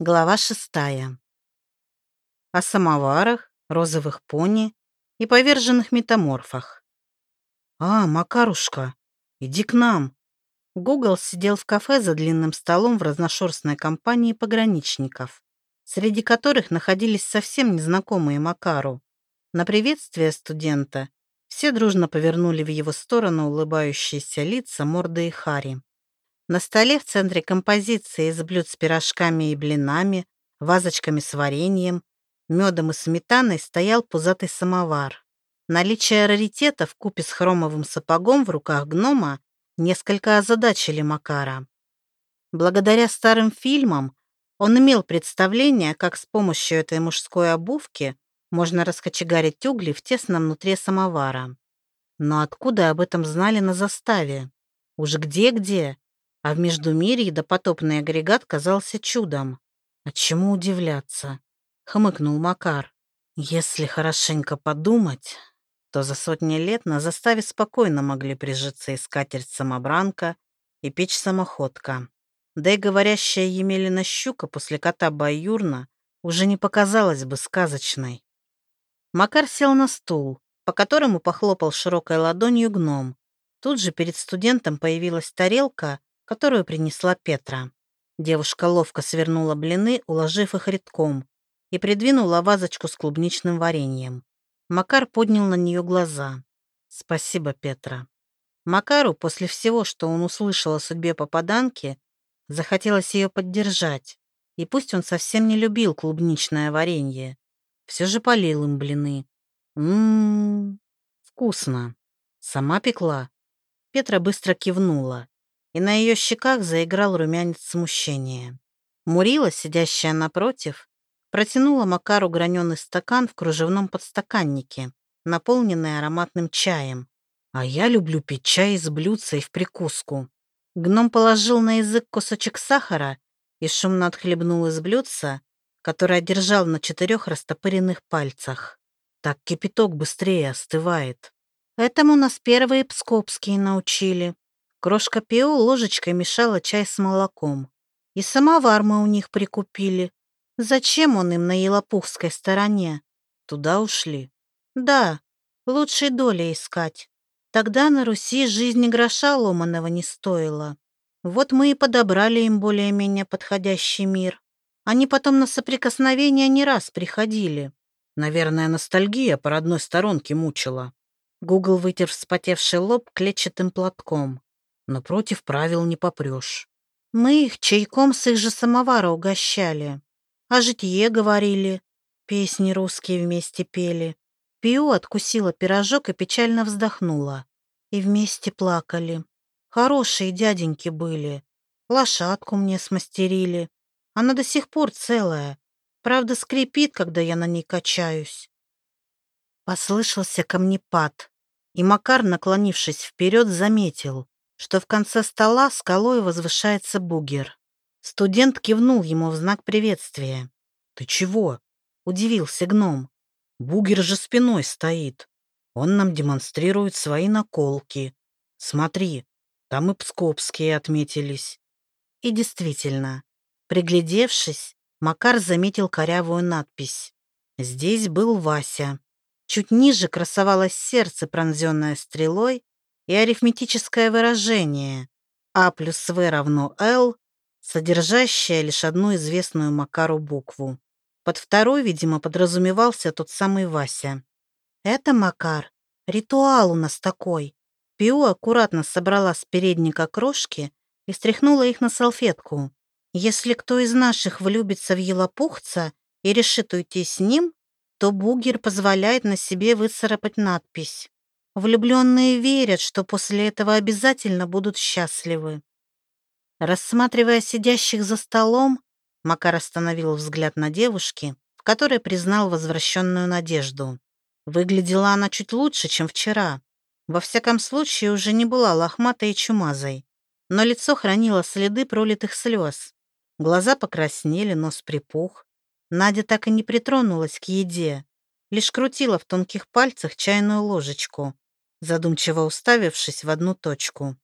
Глава шестая. О самоварах, розовых пони и поверженных метаморфах. «А, Макарушка, иди к нам!» Гугл сидел в кафе за длинным столом в разношерстной компании пограничников, среди которых находились совсем незнакомые Макару. На приветствие студента все дружно повернули в его сторону улыбающиеся лица морды и Хари. На столе в центре композиции из блюд с пирожками и блинами, вазочками с вареньем, медом и сметаной стоял пузатый самовар. Наличие раритета в купе с хромовым сапогом в руках гнома несколько озадачили Макара. Благодаря старым фильмам он имел представление, как с помощью этой мужской обувки можно раскочегарить угли в тесном внутри самовара. Но откуда об этом знали на заставе? Уж где-где, а в Междумирье допотопный агрегат казался чудом. А чему удивляться? Хмыкнул Макар. Если хорошенько подумать, то за сотни лет на заставе спокойно могли прижиться и скатерть-самобранка, и печь-самоходка. Да и говорящая Емелина щука после кота Баюрна уже не показалась бы сказочной. Макар сел на стул, по которому похлопал широкой ладонью гном. Тут же перед студентом появилась тарелка, которую принесла Петра. Девушка ловко свернула блины, уложив их редком, и придвинула вазочку с клубничным вареньем. Макар поднял на нее глаза. «Спасибо, Петра». Макару, после всего, что он услышал о судьбе попаданки, захотелось ее поддержать. И пусть он совсем не любил клубничное варенье, все же полил им блины. Ммм, вкусно. Сама пекла. Петра быстро кивнула и на ее щеках заиграл румянец смущения. Мурила, сидящая напротив, протянула Макару граненый стакан в кружевном подстаканнике, наполненный ароматным чаем. А я люблю пить чай из блюдца и в прикуску. Гном положил на язык кусочек сахара и шумно отхлебнул из блюдца, которое держал на четырех растопыренных пальцах. Так кипяток быстрее остывает. Этому нас первые пскопские научили, Крошка Пио ложечкой мешала чай с молоком. И самовар мы у них прикупили. Зачем он им на Елопухской стороне? Туда ушли. Да, лучшей доли искать. Тогда на Руси жизни гроша ломаного не стоило. Вот мы и подобрали им более-менее подходящий мир. Они потом на соприкосновение не раз приходили. Наверное, ностальгия по родной сторонке мучила. Гугл вытер вспотевший лоб клетчатым платком но против правил не попрешь. Мы их чайком с их же самовара угощали. О житье говорили, песни русские вместе пели. Пиу откусила пирожок и печально вздохнула. И вместе плакали. Хорошие дяденьки были. Лошадку мне смастерили. Она до сих пор целая. Правда, скрипит, когда я на ней качаюсь. Послышался камнепад, и Макар, наклонившись вперед, заметил что в конце стола скалой возвышается бугер. Студент кивнул ему в знак приветствия. «Ты чего?» — удивился гном. «Бугер же спиной стоит. Он нам демонстрирует свои наколки. Смотри, там и пскопские отметились». И действительно, приглядевшись, Макар заметил корявую надпись. Здесь был Вася. Чуть ниже красовалось сердце, пронзенное стрелой, и арифметическое выражение А плюс В равно L, содержащее лишь одну известную Макару букву. Под второй, видимо, подразумевался тот самый Вася. «Это, Макар, ритуал у нас такой». Пиу аккуратно собрала с передника крошки и стряхнула их на салфетку. «Если кто из наших влюбится в елопухца и решит уйти с ним, то бугер позволяет на себе выцарапать надпись. Влюбленные верят, что после этого обязательно будут счастливы. Рассматривая сидящих за столом, Макар остановил взгляд на девушке, в которой признал возвращенную надежду. Выглядела она чуть лучше, чем вчера. Во всяком случае, уже не была лохматой и чумазой. Но лицо хранило следы пролитых слез. Глаза покраснели, нос припух. Надя так и не притронулась к еде, лишь крутила в тонких пальцах чайную ложечку, задумчиво уставившись в одну точку.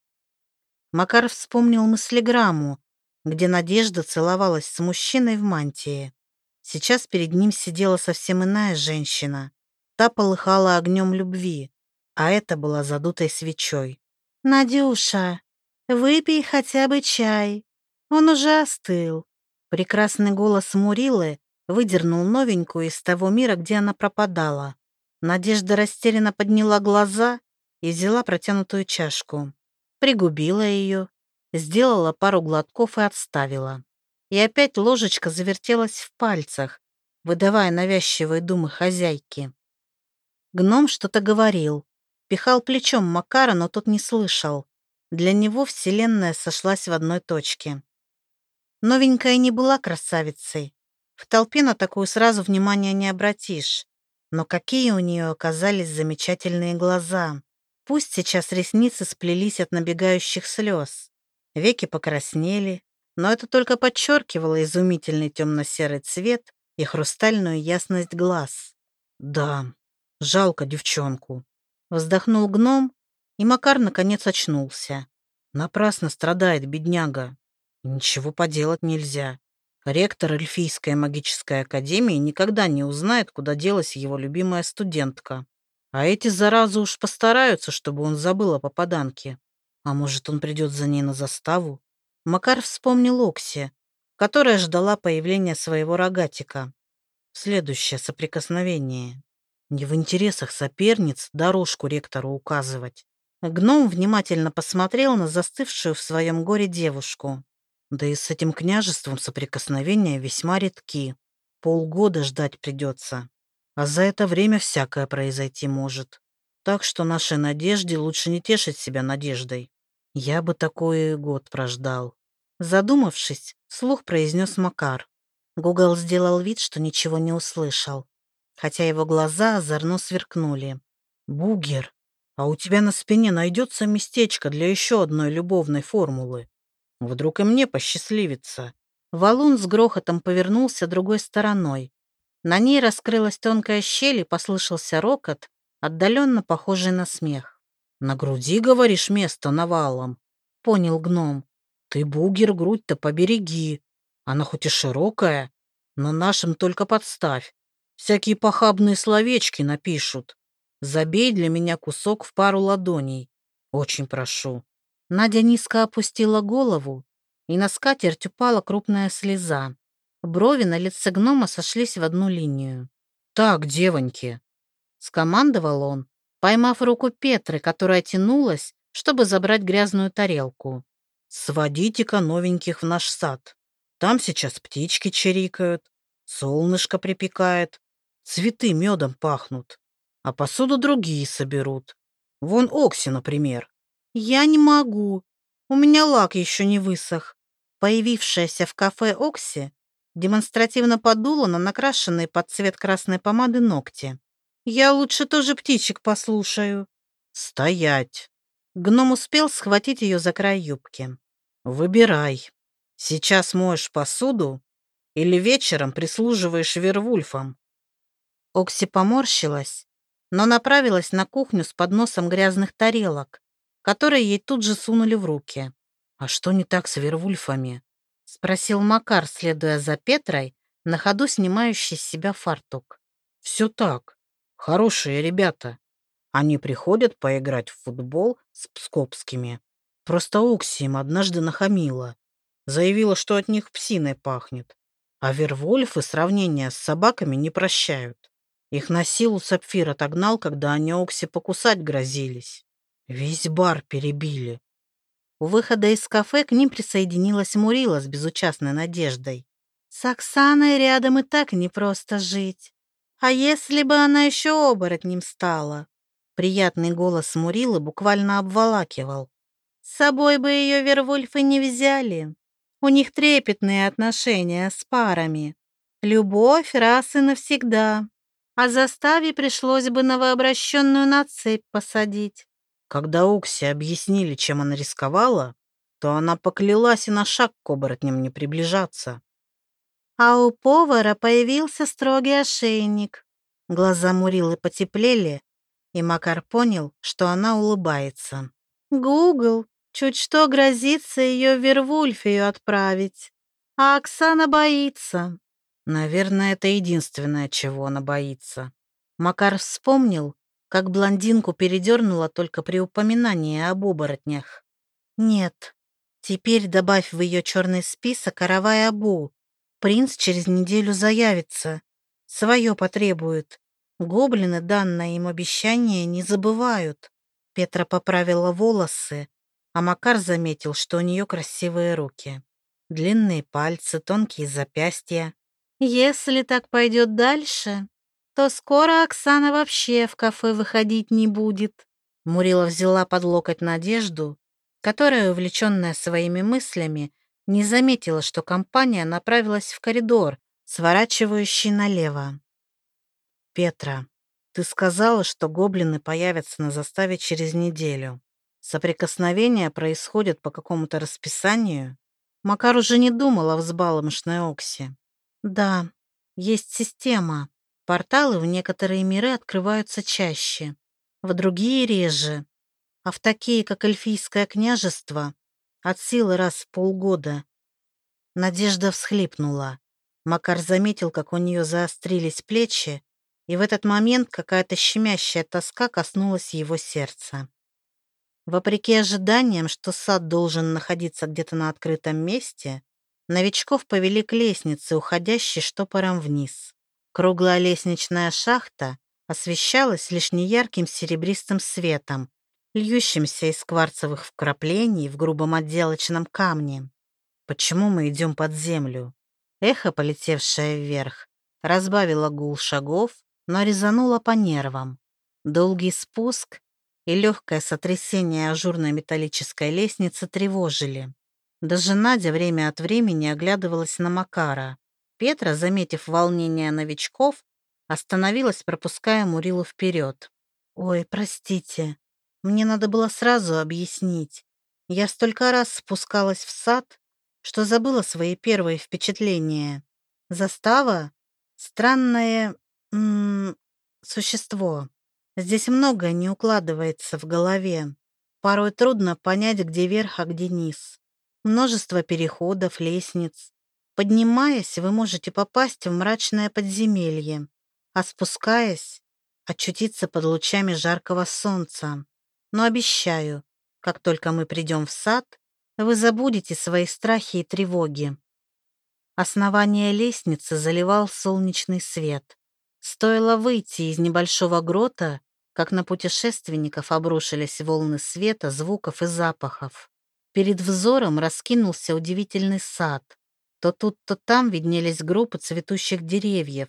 Макар вспомнил мыслеграмму, где Надежда целовалась с мужчиной в мантии. Сейчас перед ним сидела совсем иная женщина. Та полыхала огнем любви, а это была задутой свечой. «Надюша, выпей хотя бы чай. Он уже остыл». Прекрасный голос Мурилы выдернул новенькую из того мира, где она пропадала. Надежда растерянно подняла глаза и взяла протянутую чашку. Пригубила ее, сделала пару глотков и отставила. И опять ложечка завертелась в пальцах, выдавая навязчивые думы хозяйки. Гном что-то говорил, пихал плечом Макара, но тот не слышал. Для него вселенная сошлась в одной точке. Новенькая не была красавицей. В толпе на такую сразу внимания не обратишь. Но какие у нее оказались замечательные глаза. Пусть сейчас ресницы сплелись от набегающих слез. Веки покраснели, но это только подчеркивало изумительный темно-серый цвет и хрустальную ясность глаз. «Да, жалко девчонку», — вздохнул гном, и Макар наконец очнулся. Напрасно страдает бедняга. Ничего поделать нельзя. Ректор Эльфийской магической академии никогда не узнает, куда делась его любимая студентка. А эти заразы уж постараются, чтобы он забыл о попаданке. А может, он придет за ней на заставу? Макар вспомнил Окси, которая ждала появления своего рогатика. Следующее соприкосновение. Не в интересах соперниц дорожку ректору указывать. Гном внимательно посмотрел на застывшую в своем горе девушку. Да и с этим княжеством соприкосновения весьма редки. Полгода ждать придется. А за это время всякое произойти может. Так что нашей надежде лучше не тешить себя надеждой. Я бы такой год прождал. Задумавшись, слух произнес Макар. Гугл сделал вид, что ничего не услышал, хотя его глаза озорно сверкнули. «Бугер, а у тебя на спине найдется местечко для еще одной любовной формулы?» Вдруг и мне посчастливится. Валун с грохотом повернулся другой стороной. На ней раскрылась тонкая щель и послышался рокот, отдаленно похожий на смех. «На груди, говоришь, место навалом?» — понял гном. «Ты, бугер, грудь-то побереги. Она хоть и широкая, но нашим только подставь. Всякие похабные словечки напишут. Забей для меня кусок в пару ладоней. Очень прошу». Надя низко опустила голову, и на скатерть упала крупная слеза. Брови на лице гнома сошлись в одну линию. «Так, девоньки!» — скомандовал он, поймав руку Петры, которая тянулась, чтобы забрать грязную тарелку. «Сводите-ка новеньких в наш сад. Там сейчас птички чирикают, солнышко припекает, цветы медом пахнут, а посуду другие соберут. Вон Окси, например. «Я не могу. У меня лак еще не высох». Появившаяся в кафе Окси демонстративно подула на накрашенные под цвет красной помады ногти. «Я лучше тоже птичек послушаю». «Стоять!» Гном успел схватить ее за край юбки. «Выбирай. Сейчас моешь посуду или вечером прислуживаешь Вервульфам?» Окси поморщилась, но направилась на кухню с подносом грязных тарелок, которые ей тут же сунули в руки. «А что не так с Вервульфами?» — спросил Макар, следуя за Петрой, на ходу снимающий с себя фартук. «Все так. Хорошие ребята. Они приходят поиграть в футбол с пскопскими. Просто Окси им однажды нахамила. Заявила, что от них псиной пахнет. А Вервольфы сравнения с собаками не прощают. Их на силу Сапфир отогнал, когда они Окси покусать грозились. Весь бар перебили. У выхода из кафе к ним присоединилась Мурила с безучастной надеждой. С Оксаной рядом и так непросто жить. А если бы она еще оборотнем стала? Приятный голос Мурилы буквально обволакивал. С собой бы ее Вервольфы не взяли. У них трепетные отношения с парами. Любовь раз и навсегда. А заставе пришлось бы новообращенную на цепь посадить. Когда Окси объяснили, чем она рисковала, то она поклялась и на шаг к оборотням не приближаться. А у повара появился строгий ошейник. Глаза Мурилы потеплели, и Макар понял, что она улыбается. «Гугл, Чуть что грозится ее в Вервульфию отправить. А Оксана боится. Наверное, это единственное, чего она боится. Макар вспомнил, как блондинку передернуло только при упоминании об оборотнях. Нет, теперь добавь в ее черный список Аравай Абу. Принц через неделю заявится. Свое потребует. Гоблины данное им обещание не забывают. Петра поправила волосы, а Макар заметил, что у нее красивые руки. Длинные пальцы, тонкие запястья. Если так пойдет дальше, то скоро Оксана вообще в кафе выходить не будет. Мурила взяла под локоть Надежду, которая, увлеченная своими мыслями, не заметила, что компания направилась в коридор, сворачивающий налево. «Петра, ты сказала, что гоблины появятся на заставе через неделю. Соприкосновения происходят по какому-то расписанию?» Макар уже не думал о взбаломшной Оксе. «Да, есть система. Порталы в некоторые миры открываются чаще, в другие реже, а в такие, как Эльфийское княжество, от силы раз в полгода». Надежда всхлипнула. Макар заметил, как у нее заострились плечи, и в этот момент какая-то щемящая тоска коснулась его сердца. Вопреки ожиданиям, что сад должен находиться где-то на открытом месте, новичков повели к лестнице, уходящей штопором вниз. Круглая лестничная шахта освещалась лишь неярким серебристым светом, льющимся из кварцевых вкраплений в грубом отделочном камне. Почему мы идем под землю? Эхо, полетевшее вверх, разбавило гул шагов, но резануло по нервам. Долгий спуск и легкое сотрясение ажурной металлической лестницы тревожили. Даже Надя время от времени оглядывалась на Макара. Петра, заметив волнение новичков, остановилась, пропуская Мурилу вперед. «Ой, простите, мне надо было сразу объяснить. Я столько раз спускалась в сад, что забыла свои первые впечатления. Застава — странное м -м, существо. Здесь многое не укладывается в голове. Порой трудно понять, где верх, а где низ. Множество переходов, лестниц. Поднимаясь, вы можете попасть в мрачное подземелье, а спускаясь, очутиться под лучами жаркого солнца. Но обещаю, как только мы придем в сад, вы забудете свои страхи и тревоги. Основание лестницы заливал солнечный свет. Стоило выйти из небольшого грота, как на путешественников обрушились волны света, звуков и запахов. Перед взором раскинулся удивительный сад. То тут, то там виднелись группы цветущих деревьев,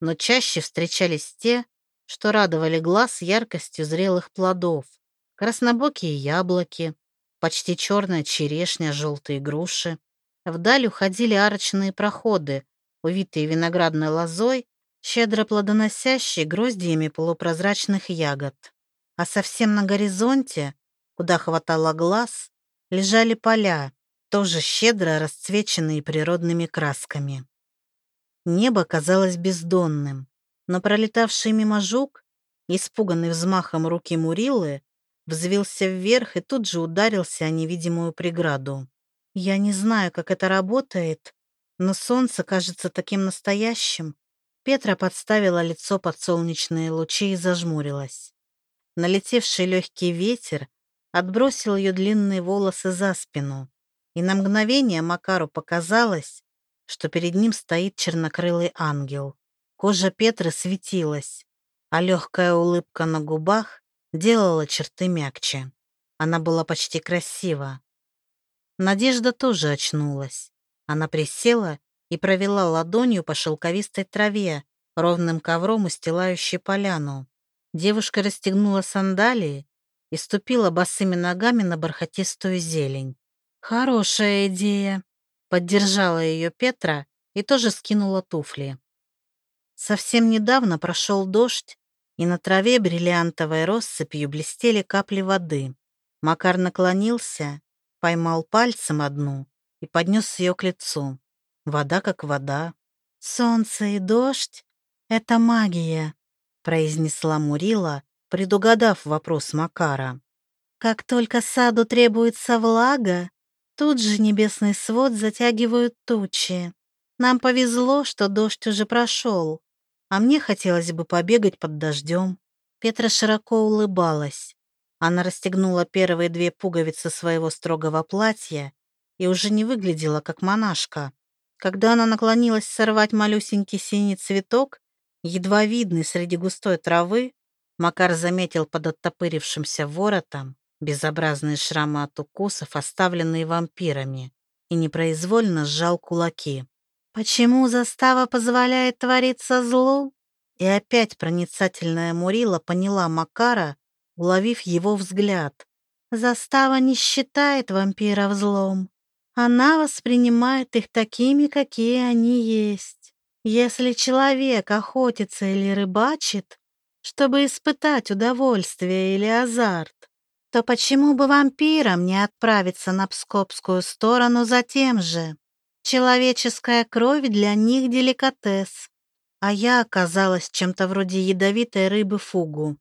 но чаще встречались те, что радовали глаз яркостью зрелых плодов. Краснобокие яблоки, почти черная черешня, желтые груши. Вдаль уходили арочные проходы, увитые виноградной лозой щедро плодоносящий гроздьями полупрозрачных ягод. А совсем на горизонте, куда хватало глаз, лежали поля, тоже щедро расцвеченные природными красками. Небо казалось бездонным, но пролетавший мимо жук, испуганный взмахом руки Мурилы, взвился вверх и тут же ударился о невидимую преграду. Я не знаю, как это работает, но солнце кажется таким настоящим, Петра подставила лицо под солнечные лучи и зажмурилась. Налетевший легкий ветер отбросил ее длинные волосы за спину, и на мгновение Макару показалось, что перед ним стоит чернокрылый ангел. Кожа Петры светилась, а легкая улыбка на губах делала черты мягче. Она была почти красива. Надежда тоже очнулась. Она присела и провела ладонью по шелковистой траве, ровным ковром устилающей поляну. Девушка расстегнула сандалии и ступила босыми ногами на бархатистую зелень. «Хорошая идея», — поддержала ее Петра и тоже скинула туфли. Совсем недавно прошел дождь, и на траве бриллиантовой россыпью блестели капли воды. Макар наклонился, поймал пальцем одну и поднес ее к лицу. Вода как вода. Солнце и дождь — это магия, произнесла Мурила, предугадав вопрос Макара. Как только саду требуется влага, тут же небесный свод затягивают тучи. Нам повезло, что дождь уже прошел, а мне хотелось бы побегать под дождем. Петра широко улыбалась. Она расстегнула первые две пуговицы своего строгого платья и уже не выглядела как монашка. Когда она наклонилась сорвать малюсенький синий цветок, едва видный среди густой травы, Макар заметил под оттопырившимся воротом безобразные шрамы от укусов, оставленные вампирами, и непроизвольно сжал кулаки. «Почему застава позволяет твориться злу?» И опять проницательная Мурила поняла Макара, уловив его взгляд. «Застава не считает вампиров злом. Она воспринимает их такими, какие они есть. Если человек охотится или рыбачит, чтобы испытать удовольствие или азарт, то почему бы вампирам не отправиться на Пскопскую сторону за тем же? Человеческая кровь для них деликатес, а я оказалась чем-то вроде ядовитой рыбы фугу.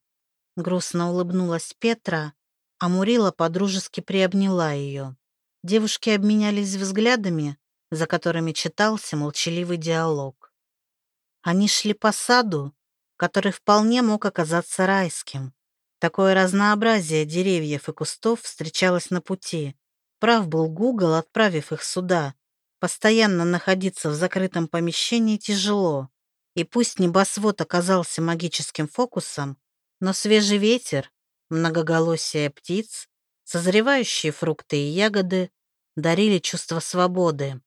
Грустно улыбнулась Петра, а Мурила подружески приобняла ее. Девушки обменялись взглядами, за которыми читался молчаливый диалог. Они шли по саду, который вполне мог оказаться райским. Такое разнообразие деревьев и кустов встречалось на пути. Прав был Гугл, отправив их сюда. Постоянно находиться в закрытом помещении тяжело. И пусть небосвод оказался магическим фокусом, но свежий ветер, многоголосие птиц, созревающие фрукты и ягоды дарили чувство свободы.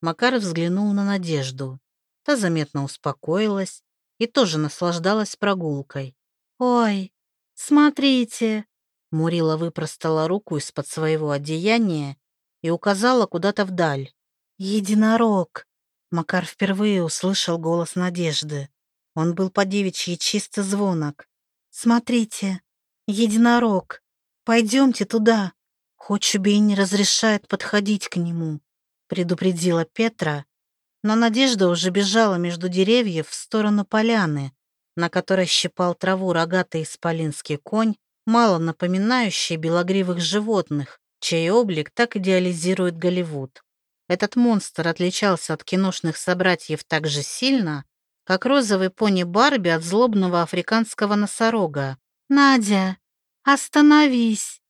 Макар взглянул на Надежду. Та заметно успокоилась и тоже наслаждалась прогулкой. «Ой, «Смотрите!» Мурила выпростала руку из-под своего одеяния и указала куда-то вдаль. «Единорог!» Макар впервые услышал голос Надежды. Он был по девичьи чисто звонок. «Смотрите, единорог! Пойдемте туда!» Хоть убей не разрешает подходить к нему, предупредила Петра, но Надежда уже бежала между деревьев в сторону поляны, на которой щипал траву рогатый исполинский конь, мало напоминающий белогривых животных, чей облик так идеализирует Голливуд. Этот монстр отличался от киношных собратьев так же сильно, как розовый пони Барби от злобного африканского носорога. «Надя, остановись!»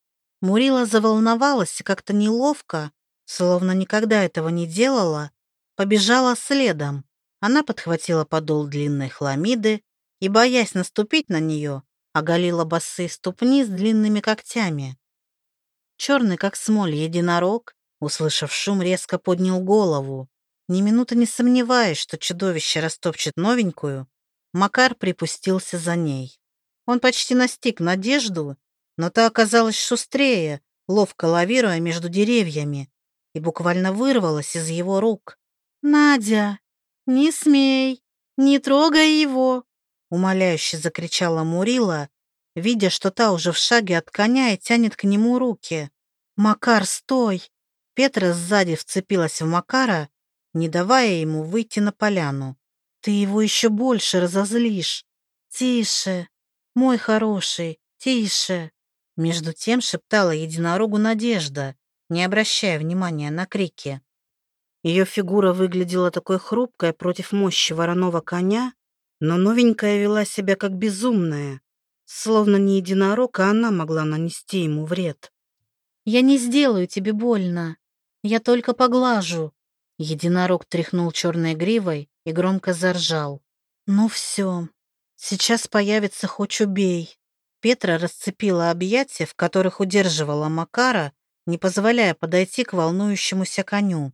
Мурила заволновалась и как-то неловко, словно никогда этого не делала, побежала следом. Она подхватила подол длинной хламиды и, боясь наступить на нее, оголила босые ступни с длинными когтями. Черный, как смоль, единорог, услышав шум, резко поднял голову. Ни минуты не сомневаясь, что чудовище растопчет новенькую, Макар припустился за ней. Он почти настиг надежду, но та оказалась шустрее, ловко лавируя между деревьями, и буквально вырвалась из его рук. «Надя, не смей, не трогай его!» Умоляюще закричала Мурила, видя, что та уже в шаге от коня и тянет к нему руки. «Макар, стой!» Петра сзади вцепилась в Макара, не давая ему выйти на поляну. «Ты его еще больше разозлишь!» «Тише! Мой хороший, тише!» Между тем шептала единорогу Надежда, не обращая внимания на крики. Ее фигура выглядела такой хрупкой против мощи вороного коня, но новенькая вела себя как безумная, словно не единорог, а она могла нанести ему вред. «Я не сделаю тебе больно. Я только поглажу». Единорог тряхнул черной гривой и громко заржал. «Ну все, сейчас появится хоть убей». Петра расцепила объятия, в которых удерживала Макара, не позволяя подойти к волнующемуся коню.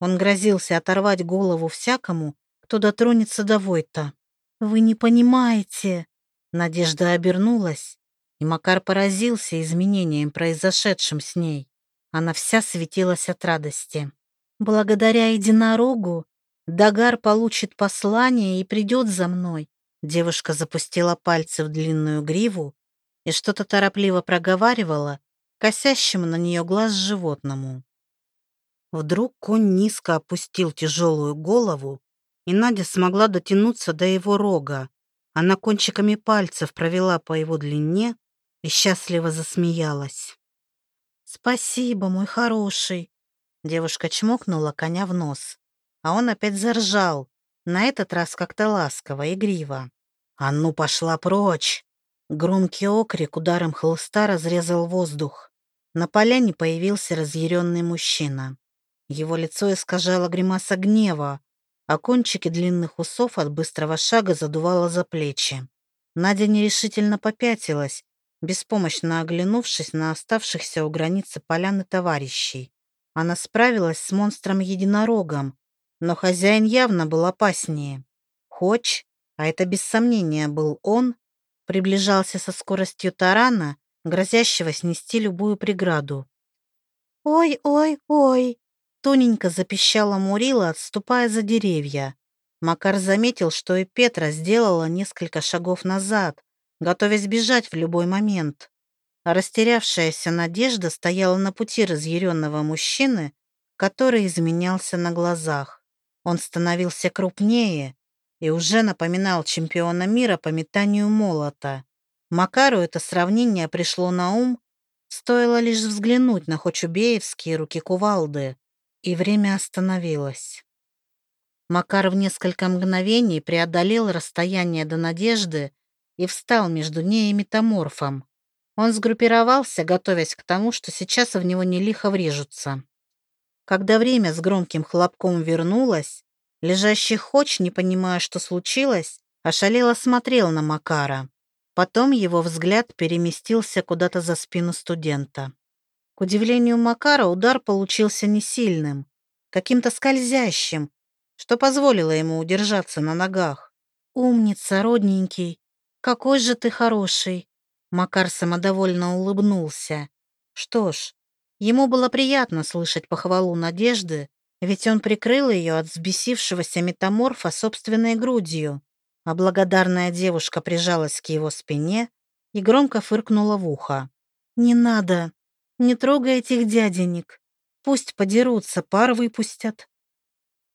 Он грозился оторвать голову всякому, кто дотронется до Войта. «Вы не понимаете!» Надежда обернулась, и Макар поразился изменением, произошедшим с ней. Она вся светилась от радости. «Благодаря единорогу Дагар получит послание и придет за мной». Девушка запустила пальцы в длинную гриву и что-то торопливо проговаривала, косящему на нее глаз животному. Вдруг конь низко опустил тяжелую голову и Надя смогла дотянуться до его рога. Она кончиками пальцев провела по его длине, и счастливо засмеялась. «Спасибо, мой хороший!» Девушка чмокнула коня в нос, а он опять заржал, на этот раз как-то ласково, игриво. «А ну, пошла прочь!» Громкий окрик ударом хлыста разрезал воздух. На поляне появился разъяренный мужчина. Его лицо искажало гримаса гнева, а кончики длинных усов от быстрого шага задувало за плечи. Надя нерешительно попятилась, беспомощно оглянувшись на оставшихся у границы поляны товарищей. Она справилась с монстром-единорогом, но хозяин явно был опаснее. Хоч, а это без сомнения был он, приближался со скоростью тарана, грозящего снести любую преграду. «Ой-ой-ой!» Тоненько запищала Мурила, отступая за деревья. Макар заметил, что и Петра сделала несколько шагов назад, готовясь бежать в любой момент. Растерявшаяся Надежда стояла на пути разъяренного мужчины, который изменялся на глазах. Он становился крупнее и уже напоминал чемпиона мира по метанию молота. Макару это сравнение пришло на ум, стоило лишь взглянуть на Хочубеевские руки кувалды и время остановилось. Макар в несколько мгновений преодолел расстояние до надежды и встал между ней и метаморфом. Он сгруппировался, готовясь к тому, что сейчас в него не лихо врежутся. Когда время с громким хлопком вернулось, лежащий Хоч, не понимая, что случилось, ошалело смотрел на Макара. Потом его взгляд переместился куда-то за спину студента. К удивлению Макара, удар получился не сильным, каким-то скользящим, что позволило ему удержаться на ногах. «Умница, родненький! Какой же ты хороший!» Макар самодовольно улыбнулся. Что ж, ему было приятно слышать похвалу Надежды, ведь он прикрыл ее от взбесившегося метаморфа собственной грудью, а благодарная девушка прижалась к его спине и громко фыркнула в ухо. «Не надо!» Не трогай этих дяденек. Пусть подерутся, пар выпустят.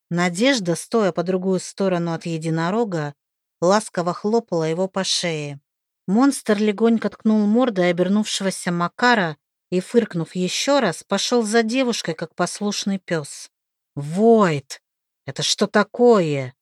Надежда, стоя по другую сторону от единорога, ласково хлопала его по шее. Монстр легонько ткнул мордой обернувшегося Макара и, фыркнув еще раз, пошел за девушкой, как послушный пес. «Войт! Это что такое?»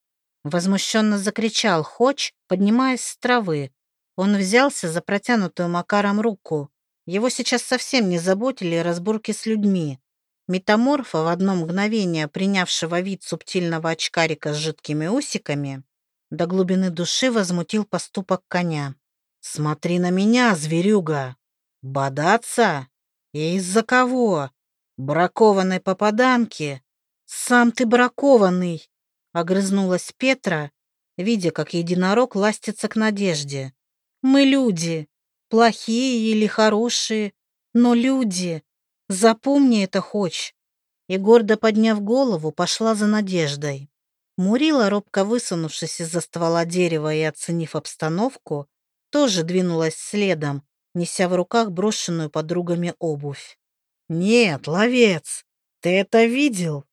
Возмущенно закричал Хоч, поднимаясь с травы. Он взялся за протянутую Макаром руку. Его сейчас совсем не заботили разборки с людьми. Метаморфа, в одно мгновение принявшего вид субтильного очкарика с жидкими усиками, до глубины души возмутил поступок коня. «Смотри на меня, зверюга! Бодаться? И из-за кого? Бракованной попаданки? Сам ты бракованный!» Огрызнулась Петра, видя, как единорог ластится к надежде. «Мы люди, плохие или хорошие, но люди. Запомни это хоть. И гордо подняв голову, пошла за надеждой. Мурила, робко высунувшись из-за ствола дерева и оценив обстановку, тоже двинулась следом, неся в руках брошенную подругами обувь. «Нет, ловец, ты это видел?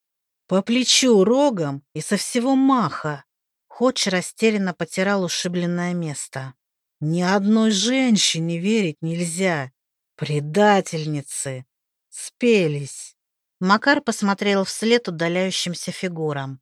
По плечу рогом и со всего маха!» Ходж растерянно потирал ушибленное место. Ни одной женщине верить нельзя. Предательницы. Спелись. Макар посмотрел вслед удаляющимся фигурам.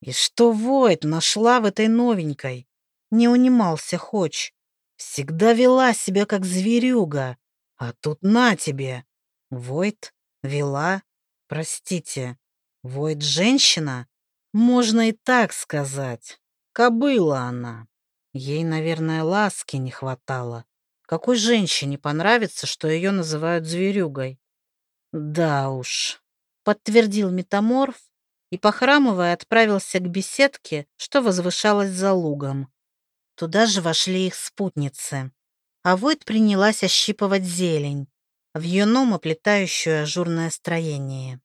И что Войт нашла в этой новенькой? Не унимался Хоч. Всегда вела себя как зверюга. А тут на тебе. Войт вела? Простите. Войт женщина? Можно и так сказать. Кобыла она. Ей, наверное, ласки не хватало. Какой женщине понравится, что ее называют зверюгой? Да уж, подтвердил метаморф и, похрамывая, отправился к беседке, что возвышалась за лугом. Туда же вошли их спутницы. А Войт принялась ощипывать зелень, в юном оплетающую ажурное строение.